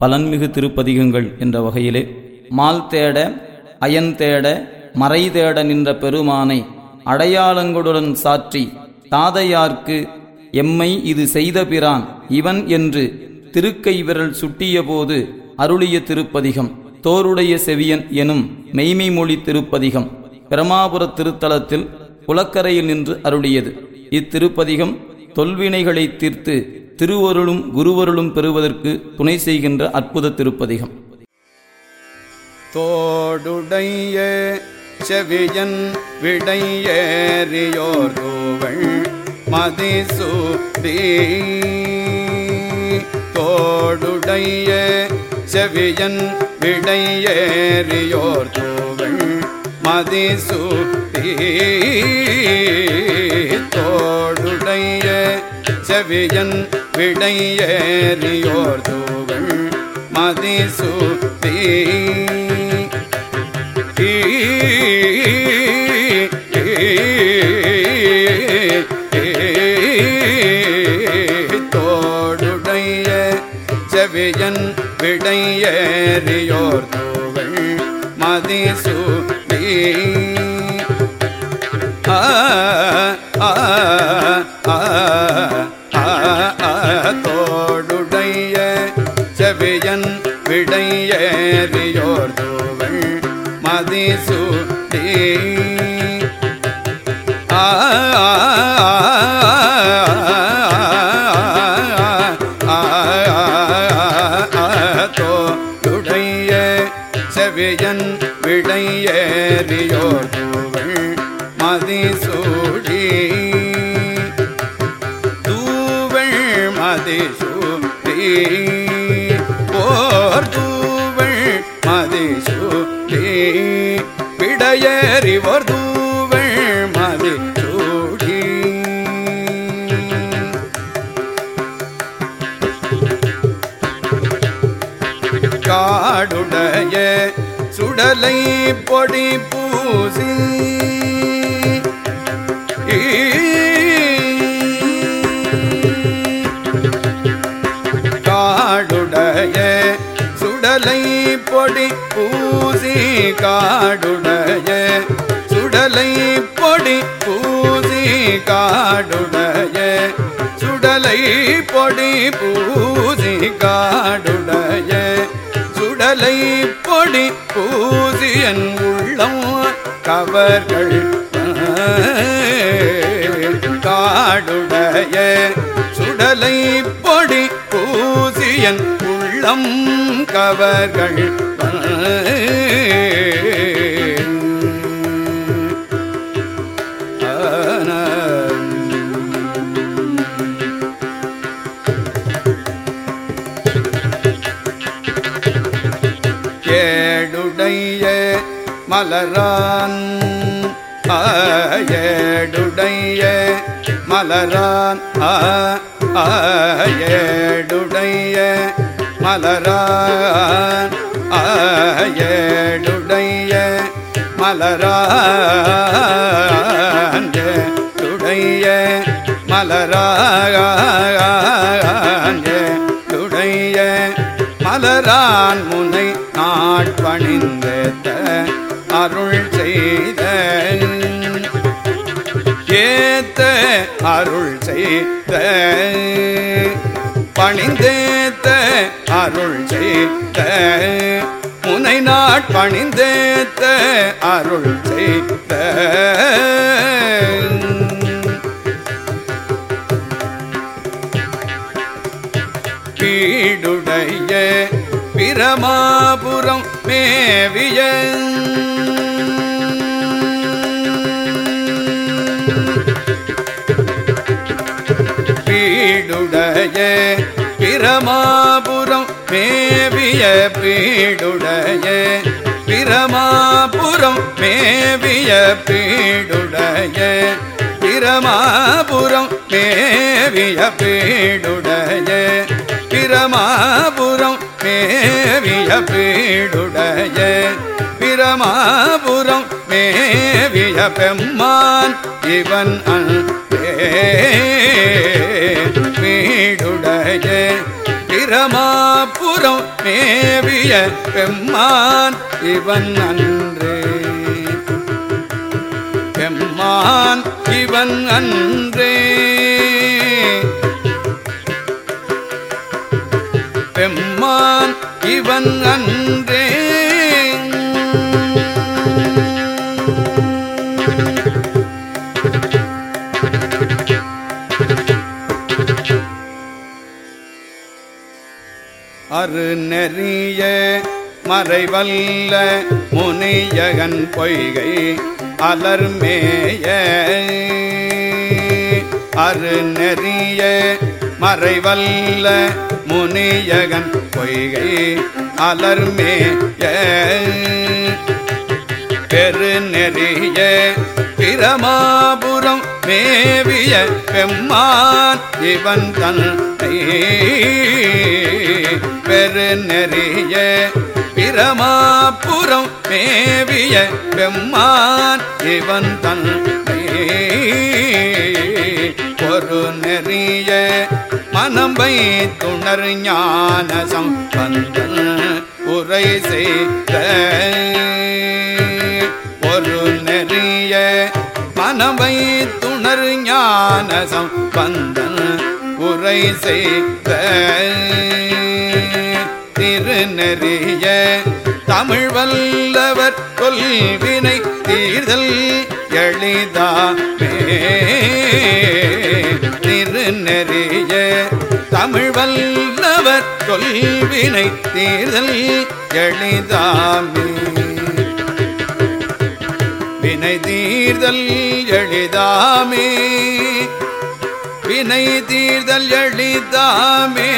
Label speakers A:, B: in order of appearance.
A: பலன்மிகு திருப்பதிகங்கள் என்ற வகையிலே மால் தேட அயன் தேட மறை தேட நின்ற பெருமானை அடையாளங்களுடன் சாற்றி தாதையார்க்கு எம்மை இது செய்த பிரான் இவன் என்று திருக்கை விரல் சுட்டியபோது அருளிய திருப்பதிகம் தோருடைய செவியன் எனும் மெய்மை மொழி திருப்பதிகம் பிரமாபுர திருத்தலத்தில் குளக்கரையில் நின்று அருளியது. இத்திருப்பதிகம் தொல்வினைகளை தீர்த்து திருவருளும் குருவருளும் பெறுவதற்கு துணை செய்கின்ற அற்புத திருப்பதிகம்.
B: தோடுடைய செவியன் விடையேறியோர் தூவள் மதிசூடி தோடுடைய செவியன் விடையேறியோர் தூவள் மதிசூடி தோடுடைய செவியன் விடையேறியோர் தூவள் மதிசூத்தி தோடுடைய செவியன் விடையேறியோர் தூவள் மதிசூத்தி ஆ மதிசூடி ஆ தோடுடைய செவியன் விடையேறியோர் தூவள் மதிசூடி தூவள் மதிசூடி விடையேறிவோர் தூவள் மதிசூடி காடுடைய சுடலை பொடி பூசி. சுடலை பொடி பூசி காடுடைய சுடலை பொடி பூசி காடுடைய சுடலை பொடி பூசி காடுடைய சுடலை பொடி பூசியன் உள்ளம் கவர்கள் காடுடைய சுடலை பொடி பூசியன் உள்ளம் கவர்கள். ஏடுடைய மலரான் ஏடுடைய மலரான் ஏடுடைய மலரான் ஏடுடைய மலரான் ஏடுடைய மலரான் ஏடுடைய மலரான் முனை நாட்பணிந்த அருள் செய்த ஏத்த அருள் செய்த பணிந்தே அருள் செய்த முனை நாட்பணிந்தேத்த அருள் செய்த பீடுடைய பிரமாபுரம் மேவிய பீடுடைய பிரமா மேவிய பீடுடைய பிரமாபுரம் மேவிய பீடுடைய பிரமாபுரம் மேவிய பீடுடைய பிரமாபுரம் மேவிய பீடுடைய பிரமாபுரம் மேவிய பெம்மான் இவன் அன்பே வீடுடைய பிரமாபுரம் மேவிய பெம்மான் இவன் அன்றே. பெம்மான் இவன் அன்றே. அருநெறிய மறைவல்ல முனியகன் பொய்கை அலர்மேய. அரு நெறிய மறைவல்ல முனியகன் பொய்கை அலர்மேய. பெருநெறிய பிரமாபுரம் மேவிய பெம்மான் இவன் தன் பெருநெறிய பிரமாபுரம் மேவிய பெம்மான் இவன் தன் ஒரு நெறிய மனம்பை துணர் ஞான சம்பந்தன் உரை செய்த. ஒரு நெறிய மனவை துணர் ஞான சம்பந்தன் உரை செய்த. திருநெறிய தமிழ் வல்லவர் கொல்வினை தீர்தல் எளிதாமே திருநெறிய தமிழ் வல்லவர் கொல்வினை தீர்தல் எளிதாமே வினை தீர்தல் எளிதாமே வினை தீர்தல் எளிதாமே